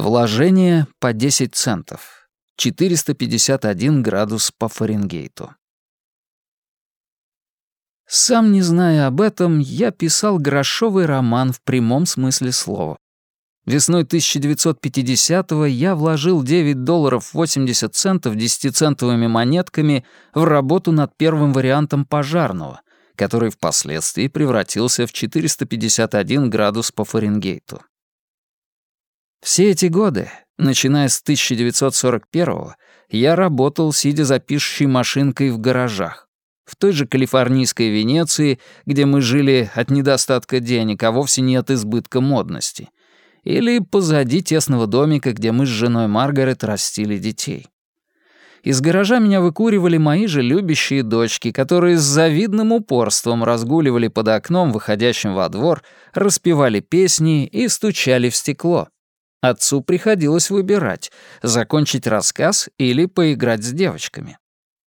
Вложение по 10 центов. 451 градус по Фаренгейту. Сам не зная об этом, я писал грошовый роман в прямом смысле слова. Весной 1950-го я вложил 9 долларов 80 центов десятицентовыми монетками в работу над первым вариантом пожарного, который впоследствии превратился в 451 градус по Фаренгейту. Все эти годы, начиная с 1941-го, я работал, сидя за пишущей машинкой в гаражах. В той же калифорнийской Венеции, где мы жили от недостатка денег, а вовсе не от избытка модности. Или позади тесного домика, где мы с женой Маргарет растили детей. Из гаража меня выкуривали мои же любящие дочки, которые с завидным упорством разгуливали под окном, выходящим во двор, распевали песни и стучали в стекло. Отцу приходилось выбирать, закончить рассказ или поиграть с девочками.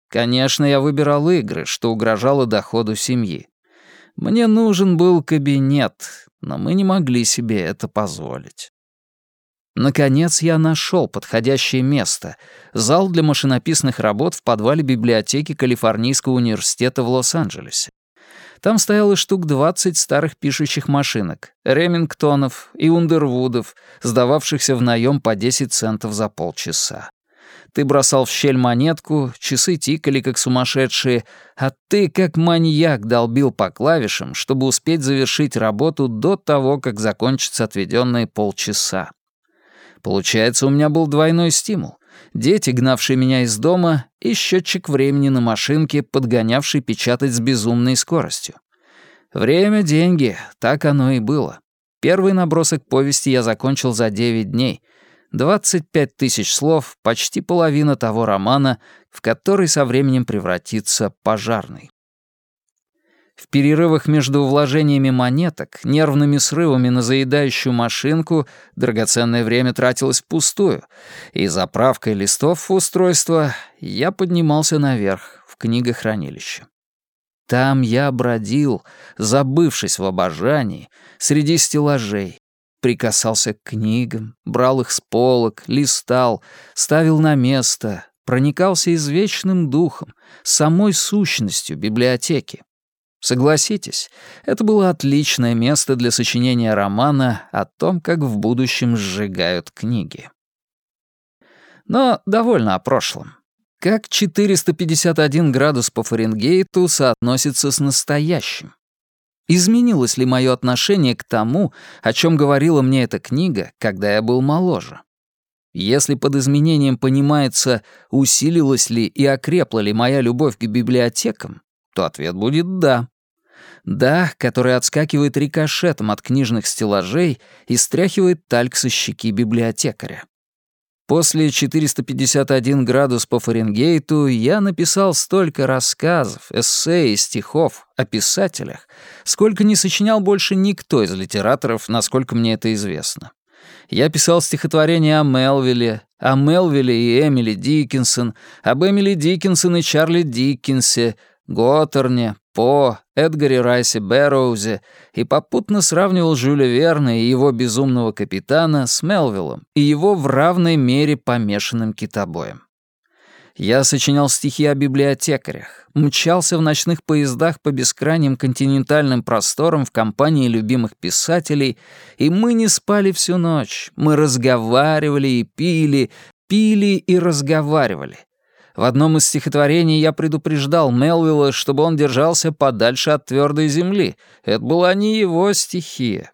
Конечно, я выбирал игры, что угрожало доходу семьи. Мне нужен был кабинет, но мы не могли себе это позволить. Наконец я нашел подходящее место — зал для машинописных работ в подвале библиотеки Калифорнийского университета в Лос-Анджелесе. Там стояло штук 20 старых пишущих машинок, Ремингтонов и Ундервудов, сдававшихся в наем по 10 центов за полчаса. Ты бросал в щель монетку, часы тикали, как сумасшедшие, а ты, как маньяк, долбил по клавишам, чтобы успеть завершить работу до того, как закончатся отведенные полчаса. Получается, у меня был двойной стимул. Дети, гнавшие меня из дома, и счетчик времени на машинке, подгонявший печатать с безумной скоростью. Время — деньги, так оно и было. Первый набросок повести я закончил за 9 дней. 25 тысяч слов, почти половина того романа, в который со временем превратится пожарный. В перерывах между вложениями монеток, нервными срывами на заедающую машинку драгоценное время тратилось впустую, и заправкой листов в устройство я поднимался наверх, в книгохранилище. Там я бродил, забывшись в обожании, среди стеллажей, прикасался к книгам, брал их с полок, листал, ставил на место, проникался извечным духом, самой сущностью библиотеки. Согласитесь, это было отличное место для сочинения романа о том, как в будущем сжигают книги. Но довольно о прошлом. Как 451 градус по Фаренгейту соотносится с настоящим? Изменилось ли мое отношение к тому, о чем говорила мне эта книга, когда я был моложе? Если под изменением понимается, усилилась ли и окрепла ли моя любовь к библиотекам, то ответ будет «да». Да, который отскакивает рикошетом от книжных стеллажей и стряхивает тальк со щеки библиотекаря. После 451 градус по Фаренгейту я написал столько рассказов, эссе и стихов о писателях, сколько не сочинял больше никто из литераторов, насколько мне это известно. Я писал стихотворения о Мелвилле, о Мелвилле и Эмили Диккенсон, об Эмили Диккенсон и Чарли Диккенсе, Готтерне, по Эдгаре Райсе Бэрроузе и попутно сравнивал Жюля Верна и его безумного капитана с Мелвиллом и его в равной мере помешанным китобоем. Я сочинял стихи о библиотекарях, мчался в ночных поездах по бескрайним континентальным просторам в компании любимых писателей, и мы не спали всю ночь. Мы разговаривали и пили, пили и разговаривали — в одном из стихотворений я предупреждал Мелвилла, чтобы он держался подальше от твердой земли. Это была не его стихия.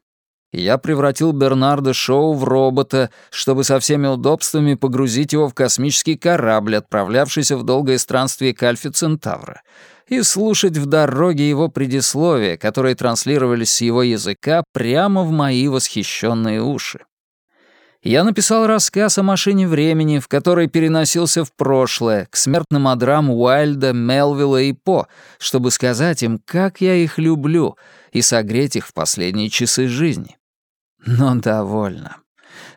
Я превратил Бернарда Шоу в робота, чтобы со всеми удобствами погрузить его в космический корабль, отправлявшийся в долгое странствие к Альфе Центавра, и слушать в дороге его предисловия, которые транслировались с его языка прямо в мои восхищенные уши я написал рассказ о машине времени, в которой переносился в прошлое, к смертным одрам Уайльда, Мелвилла и По, чтобы сказать им, как я их люблю, и согреть их в последние часы жизни. Но довольно.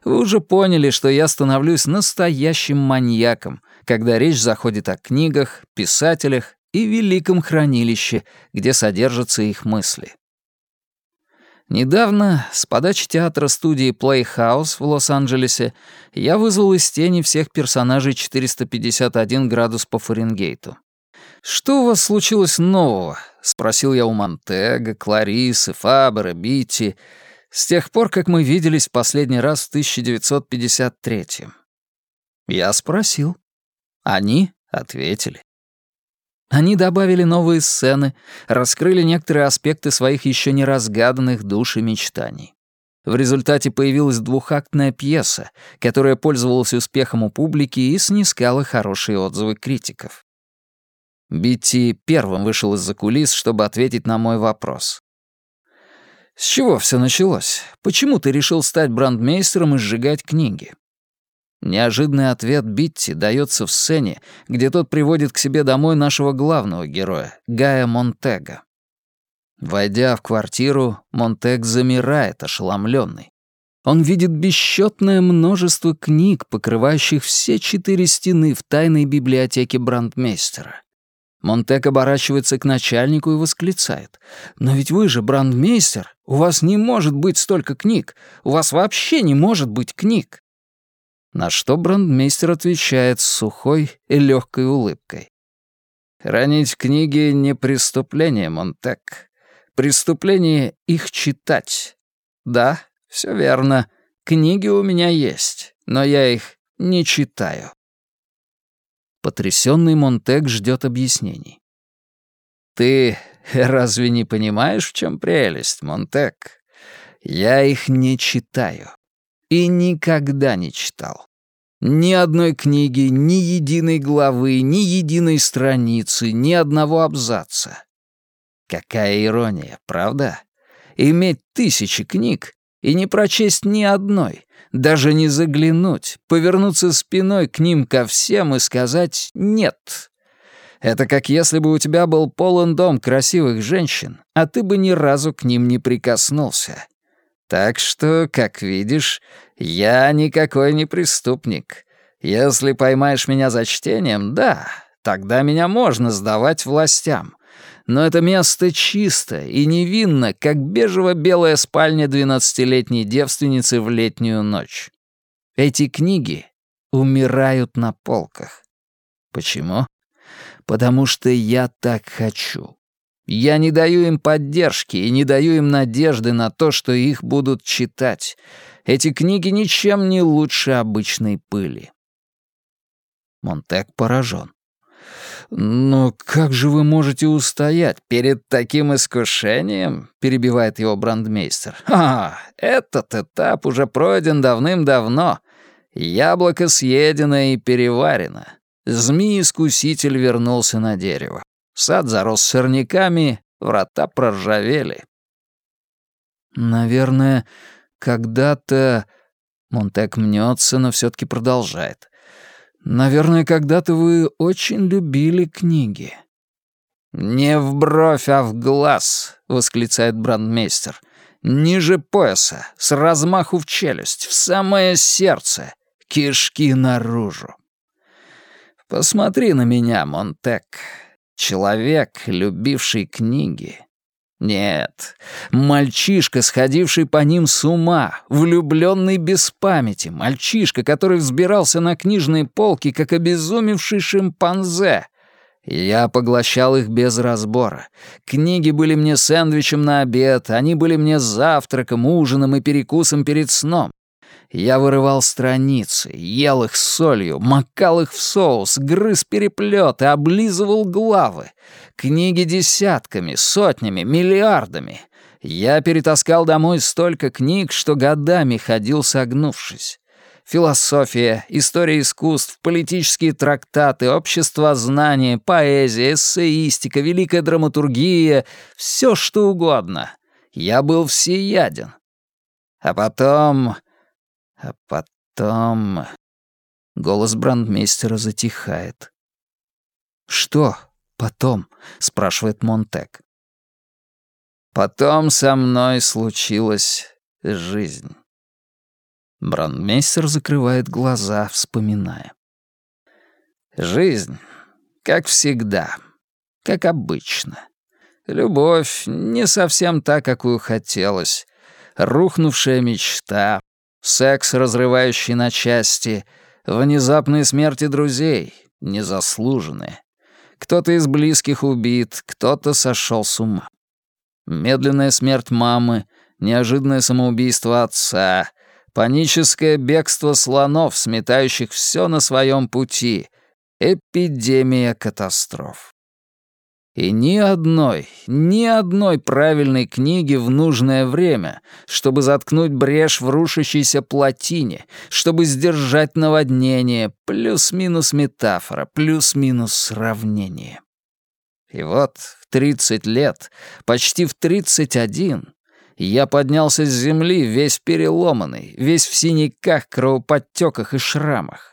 Вы уже поняли, что я становлюсь настоящим маньяком, когда речь заходит о книгах, писателях и великом хранилище, где содержатся их мысли. Недавно, с подачи театра студии Playhouse в Лос-Анджелесе, я вызвал из тени всех персонажей 451 градус по Фаренгейту. «Что у вас случилось нового?» — спросил я у Монтега, Кларисы, Фабера, Битти, с тех пор, как мы виделись последний раз в 1953-м. Я спросил. Они ответили. Они добавили новые сцены, раскрыли некоторые аспекты своих еще не разгаданных душ и мечтаний. В результате появилась двухактная пьеса, которая пользовалась успехом у публики и снискала хорошие отзывы критиков. Битти первым вышел из-за кулис, чтобы ответить на мой вопрос. «С чего все началось? Почему ты решил стать брандмейстером и сжигать книги?» Неожиданный ответ Битти дается в сцене, где тот приводит к себе домой нашего главного героя, Гая Монтега. Войдя в квартиру, Монтег замирает, ошеломленный. Он видит бесчетное множество книг, покрывающих все четыре стены в тайной библиотеке брандмейстера. Монтек оборачивается к начальнику и восклицает. «Но ведь вы же брандмейстер, у вас не может быть столько книг, у вас вообще не может быть книг». На что брандмейстер отвечает с сухой и легкой улыбкой. «Хранить книги — не преступление, Монтек. Преступление — их читать. Да, все верно, книги у меня есть, но я их не читаю». Потрясенный Монтек ждет объяснений. «Ты разве не понимаешь, в чем прелесть, Монтек? Я их не читаю. И никогда не читал. Ни одной книги, ни единой главы, ни единой страницы, ни одного абзаца. Какая ирония, правда? Иметь тысячи книг и не прочесть ни одной, даже не заглянуть, повернуться спиной к ним ко всем и сказать «нет». Это как если бы у тебя был полон дом красивых женщин, а ты бы ни разу к ним не прикоснулся. Так что, как видишь, я никакой не преступник. Если поймаешь меня за чтением, да, тогда меня можно сдавать властям. Но это место чисто и невинно, как бежево-белая спальня двенадцатилетней девственницы в летнюю ночь. Эти книги умирают на полках. Почему? Потому что я так хочу. Я не даю им поддержки и не даю им надежды на то, что их будут читать. Эти книги ничем не лучше обычной пыли. Монтек поражен. «Но как же вы можете устоять перед таким искушением?» — перебивает его брандмейстер. «А, этот этап уже пройден давным-давно. Яблоко съедено и переварено. Змей-искуситель вернулся на дерево. Сад зарос сорняками, врата проржавели. «Наверное, когда-то...» Монтек мнется, но все таки продолжает. «Наверное, когда-то вы очень любили книги». «Не в бровь, а в глаз», — восклицает брандмейстер. «Ниже пояса, с размаху в челюсть, в самое сердце, кишки наружу». «Посмотри на меня, Монтек. Человек, любивший книги. Нет, мальчишка, сходивший по ним с ума, влюбленный без памяти, мальчишка, который взбирался на книжные полки, как обезумевший шимпанзе. Я поглощал их без разбора. Книги были мне сэндвичем на обед, они были мне завтраком, ужином и перекусом перед сном. Я вырывал страницы, ел их солью, макал их в соус, грыз переплеты, облизывал главы. Книги десятками, сотнями, миллиардами. Я перетаскал домой столько книг, что годами ходил согнувшись. Философия, история искусств, политические трактаты, общество знания, поэзия, эссеистика, великая драматургия — все что угодно. Я был всеяден. А потом а потом... Голос брандмейстера затихает. «Что потом?» — спрашивает Монтек. «Потом со мной случилась жизнь». Брандмейстер закрывает глаза, вспоминая. «Жизнь, как всегда, как обычно. Любовь не совсем та, какую хотелось. рухнувшая мечта, секс, разрывающий на части, внезапные смерти друзей, незаслуженные. Кто-то из близких убит, кто-то сошел с ума. Медленная смерть мамы, неожиданное самоубийство отца, паническое бегство слонов, сметающих все на своем пути, эпидемия катастроф. И ни одной, ни одной правильной книги в нужное время, чтобы заткнуть брешь в рушащейся плотине, чтобы сдержать наводнение, плюс-минус метафора, плюс-минус сравнение. И вот в 30 лет, почти в 31, я поднялся с земли весь переломанный, весь в синяках, кровоподтеках и шрамах.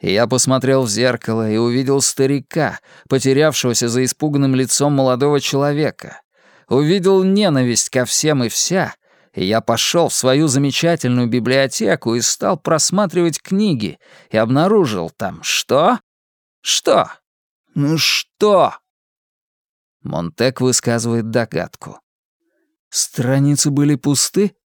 Я посмотрел в зеркало и увидел старика, потерявшегося за испуганным лицом молодого человека. Увидел ненависть ко всем и вся, и я пошел в свою замечательную библиотеку и стал просматривать книги, и обнаружил там что? Что? Ну что? Монтек высказывает догадку. Страницы были пусты?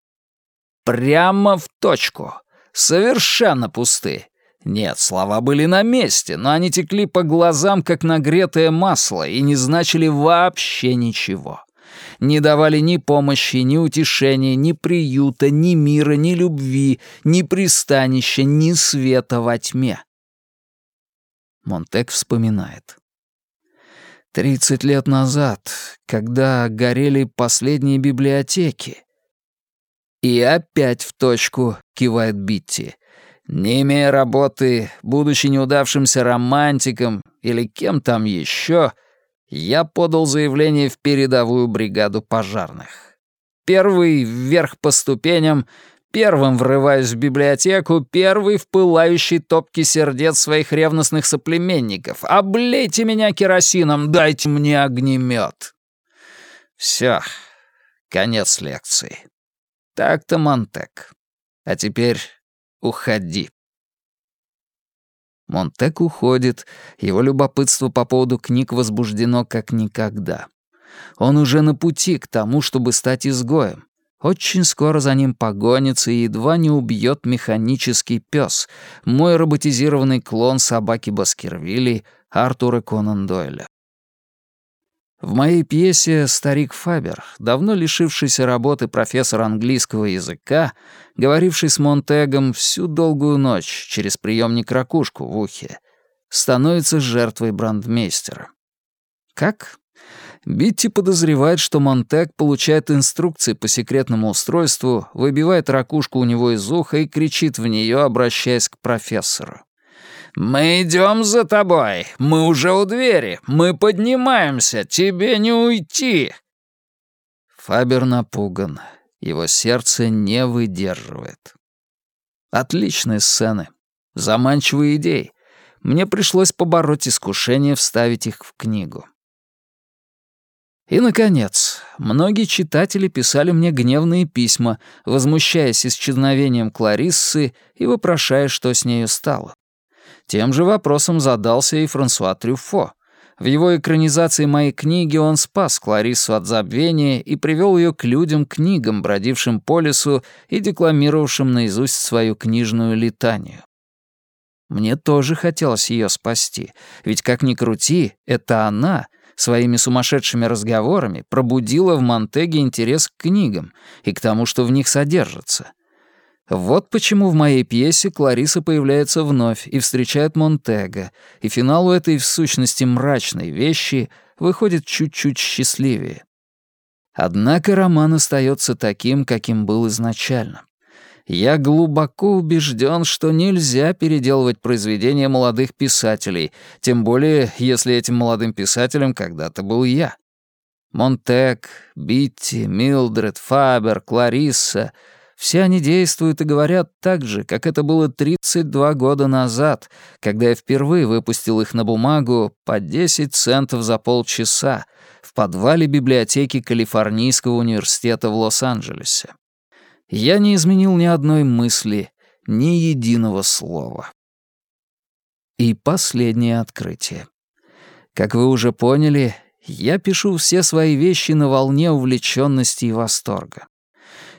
Прямо в точку. Совершенно пусты. Нет, слова были на месте, но они текли по глазам, как нагретое масло, и не значили вообще ничего. Не давали ни помощи, ни утешения, ни приюта, ни мира, ни любви, ни пристанища, ни света во тьме. Монтек вспоминает. Тридцать лет назад, когда горели последние библиотеки. И опять в точку, кивает Битти. Не имея работы, будучи неудавшимся романтиком или кем там еще, я подал заявление в передовую бригаду пожарных. Первый вверх по ступеням, первым врываюсь в библиотеку, первый в пылающей топке сердец своих ревностных соплеменников. «Облейте меня керосином, дайте мне огнемет!» Все, конец лекции. Так-то, Монтек. А теперь Уходи». Монтек уходит, его любопытство по поводу книг возбуждено как никогда. Он уже на пути к тому, чтобы стать изгоем. Очень скоро за ним погонится и едва не убьет механический пес, мой роботизированный клон собаки Баскервилли Артура Конан Дойля. В моей пьесе «Старик Фабер», давно лишившийся работы профессор английского языка, говоривший с Монтегом всю долгую ночь через приемник ракушку в ухе, становится жертвой брандмейстера. Как? Битти подозревает, что Монтег получает инструкции по секретному устройству, выбивает ракушку у него из уха и кричит в нее, обращаясь к профессору. «Мы идем за тобой. Мы уже у двери. Мы поднимаемся. Тебе не уйти!» Фабер напуган. Его сердце не выдерживает. Отличные сцены. Заманчивые идеи. Мне пришлось побороть искушение вставить их в книгу. И, наконец, многие читатели писали мне гневные письма, возмущаясь исчезновением Клариссы и вопрошая, что с нею стало. Тем же вопросом задался и Франсуа Трюфо. В его экранизации моей книги он спас Клариссу от забвения и привел ее к людям-книгам, бродившим по лесу и декламировавшим наизусть свою книжную летанию. Мне тоже хотелось ее спасти, ведь, как ни крути, это она своими сумасшедшими разговорами пробудила в Монтеге интерес к книгам и к тому, что в них содержится — вот почему в моей пьесе Клариса появляется вновь и встречает Монтега, и финал у этой, в сущности, мрачной вещи выходит чуть-чуть счастливее. Однако роман остается таким, каким был изначально. Я глубоко убежден, что нельзя переделывать произведения молодых писателей, тем более, если этим молодым писателем когда-то был я. Монтег, Битти, Милдред, Фабер, Кларисса — все они действуют и говорят так же, как это было 32 года назад, когда я впервые выпустил их на бумагу по 10 центов за полчаса в подвале библиотеки Калифорнийского университета в Лос-Анджелесе. Я не изменил ни одной мысли, ни единого слова. И последнее открытие. Как вы уже поняли, я пишу все свои вещи на волне увлеченности и восторга.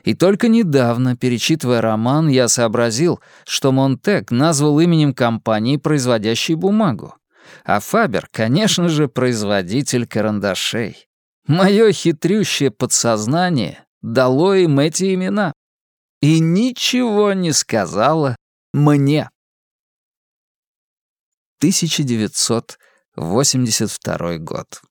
И только недавно, перечитывая роман, я сообразил, что Монтек назвал именем компании, производящей бумагу. А Фабер, конечно же, производитель карандашей. Мое хитрющее подсознание дало им эти имена. И ничего не сказала мне. 1982 год.